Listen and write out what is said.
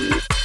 Welcome.